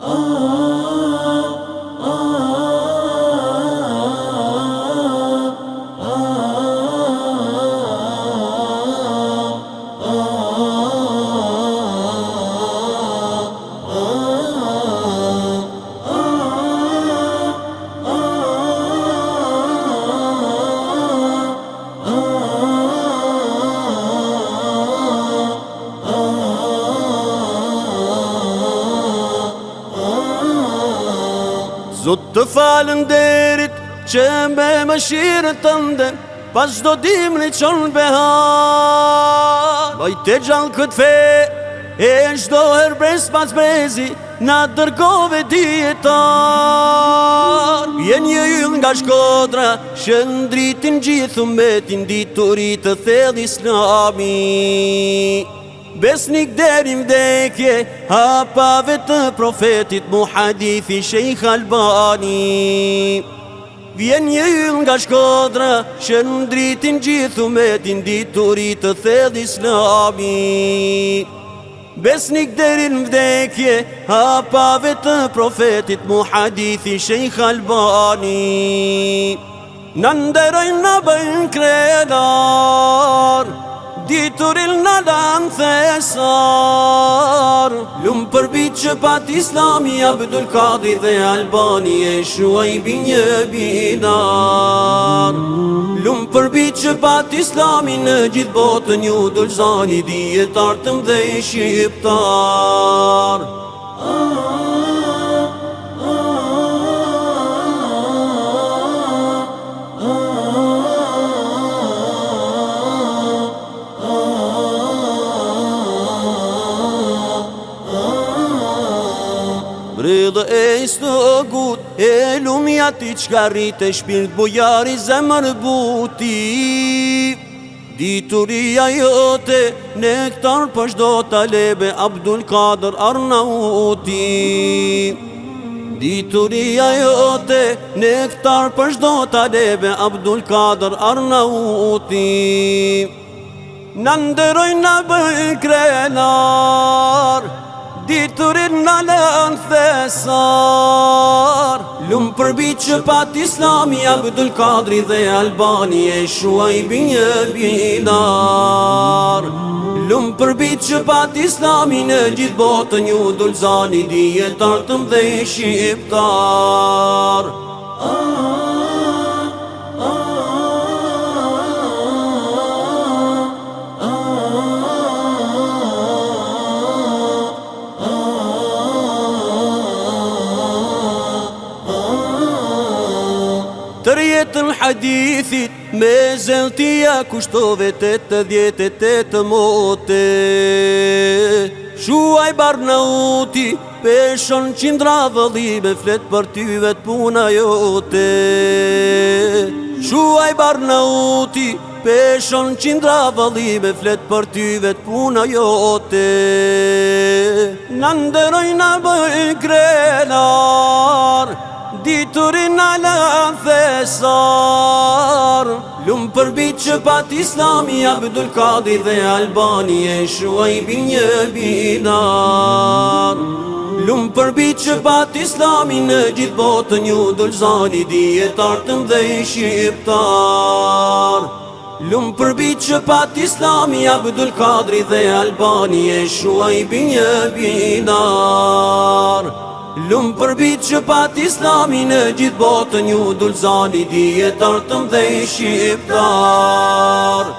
Oh. Zot të falën derit që me më shirë të ndën Pas do dim një qonë behar Baj të gjallë këtë fe E shdo do herë brez pas brezi Na dërgove djetar Jen një yll nga shkodra Shë ndritin gjithu me tinditurit Të thellë të thedhis në amin besnik derim dekje Hapave të profetit mu hadithi shejkh Albani Vjen një yll nga shkodra Që në dritin gjithu me tinditurit diturit të thedh islami Besnik derin vdekje Hapave të profetit mu hadithi shejkh Albani Në në bëjnë krenar Dituril në lanë thesar Lumë përbit që pat islami, abdul kadi dhe albani e shuaj bi një binar Lumë përbit që pat islami në gjithë botë një dulzani, djetartëm dhe shqiptar Rëdhë e isë të e lumja ti qka rritë, shpirt bojari zemër buti. Dituria jote, nektar pëshdo talebe, Abdul Kadr Arnauti. Dituria jote, nektar pëshdo talebe, Abdul Kadr Arnauti. Në ndëroj në bëjnë diturin në lën thesar Lumë përbi që pat islami, abdull kadri dhe albani e shua i bje bidar Lumë përbi që pat islami në gjithë botë një dulzani djetartëm dhe shqiptar ah, përjet në hadithit Me zeltia kushtove të të djetë të të mote Shuaj bar në uti Peshon qindra vëllë me flet për ty vet puna jote Shuaj bar në uti Peshon qindra vëllë me flet për ty vet puna jote Në ndëroj në bëj grenar Diturin në dhe besar Lumë përbit që pat islami Abdul Kadi dhe Albani E shuaj bin një binar Lumë përbit që pat islami Në gjithë botën një dulzani Djetartën dhe i shqiptar Lumë përbit që pat islami Abdul Kadri dhe Albani E shuaj bin një binar Lumë përbit që pat islami në gjithë botën një dulzani Dijetartëm dhe i shqiptarë